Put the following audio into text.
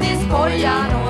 this boy,